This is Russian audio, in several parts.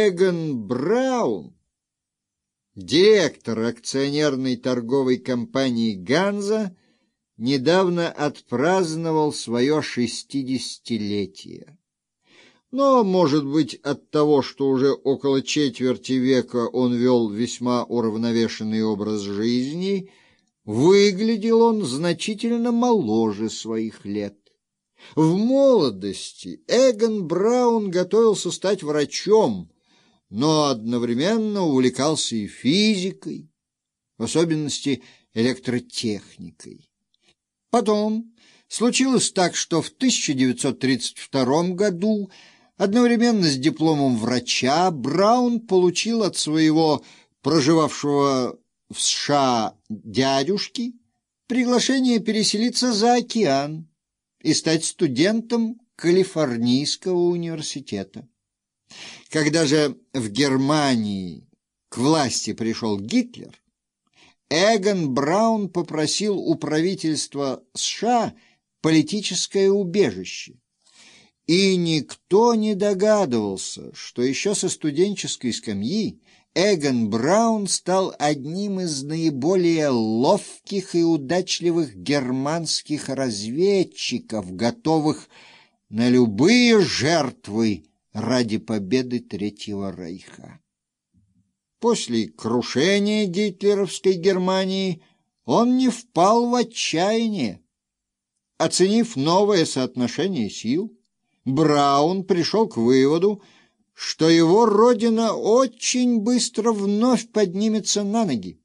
Эгон Браун, директор акционерной торговой компании «Ганза», недавно отпраздновал свое шестидесятилетие. Но, может быть, от того, что уже около четверти века он вел весьма уравновешенный образ жизни, выглядел он значительно моложе своих лет. В молодости Эгон Браун готовился стать врачом, но одновременно увлекался и физикой, в особенности электротехникой. Потом случилось так, что в 1932 году одновременно с дипломом врача Браун получил от своего проживавшего в США дядюшки приглашение переселиться за океан и стать студентом Калифорнийского университета. Когда же в Германии к власти пришел Гитлер, Эгон Браун попросил у правительства США политическое убежище. И никто не догадывался, что еще со студенческой скамьи Эгон Браун стал одним из наиболее ловких и удачливых германских разведчиков, готовых на любые жертвы ради победы Третьего Рейха. После крушения гитлеровской Германии он не впал в отчаяние. Оценив новое соотношение сил, Браун пришел к выводу, что его родина очень быстро вновь поднимется на ноги,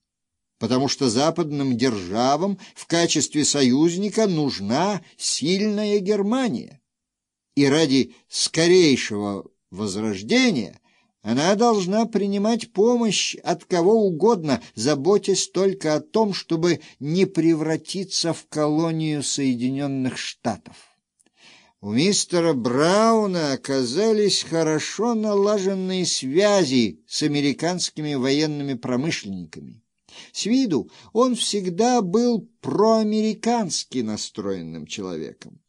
потому что западным державам в качестве союзника нужна сильная Германия и ради скорейшего возрождения она должна принимать помощь от кого угодно, заботясь только о том, чтобы не превратиться в колонию Соединенных Штатов. У мистера Брауна оказались хорошо налаженные связи с американскими военными промышленниками. С виду он всегда был проамерикански настроенным человеком.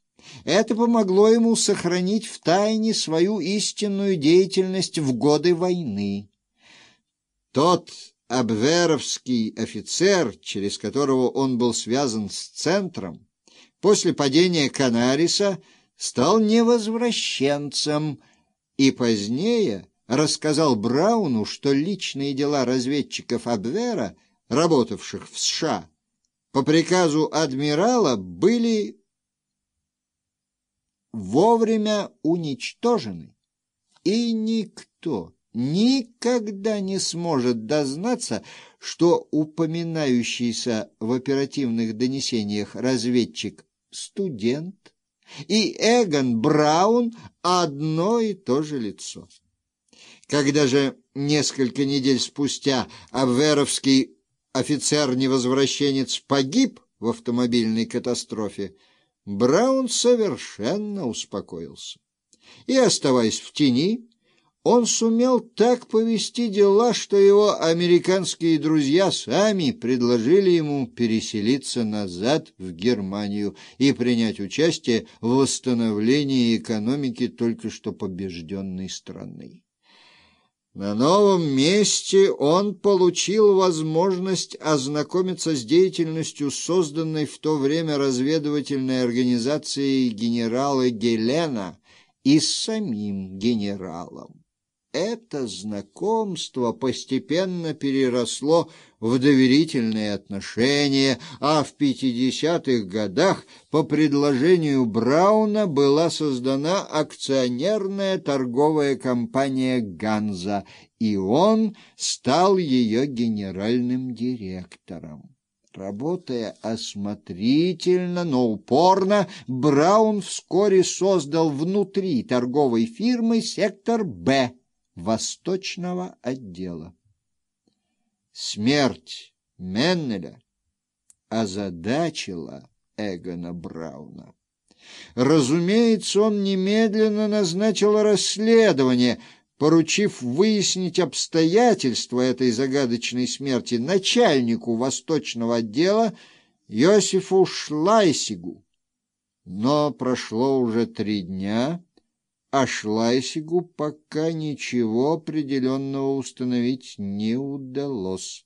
Это помогло ему сохранить в тайне свою истинную деятельность в годы войны. Тот абверовский офицер, через которого он был связан с центром, после падения Канариса стал невозвращенцем и позднее рассказал Брауну, что личные дела разведчиков Абвера, работавших в США, по приказу адмирала были вовремя уничтожены, и никто никогда не сможет дознаться, что упоминающийся в оперативных донесениях разведчик студент и Эгон Браун одно и то же лицо. Когда же несколько недель спустя Абверовский офицер-невозвращенец погиб в автомобильной катастрофе, Браун совершенно успокоился. И, оставаясь в тени, он сумел так повести дела, что его американские друзья сами предложили ему переселиться назад в Германию и принять участие в восстановлении экономики только что побежденной страны. На новом месте он получил возможность ознакомиться с деятельностью созданной в то время разведывательной организацией генерала Гелена и с самим генералом. Это знакомство постепенно переросло в доверительные отношения, а в 50-х годах по предложению Брауна была создана акционерная торговая компания «Ганза», и он стал ее генеральным директором. Работая осмотрительно, но упорно, Браун вскоре создал внутри торговой фирмы сектор «Б», восточного отдела. Смерть Меннеля озадачила Эгона Брауна. Разумеется, он немедленно назначил расследование, поручив выяснить обстоятельства этой загадочной смерти начальнику восточного отдела Йосифу Шлайсигу. Но прошло уже три дня, а Шлайсигу пока ничего определенного установить не удалось.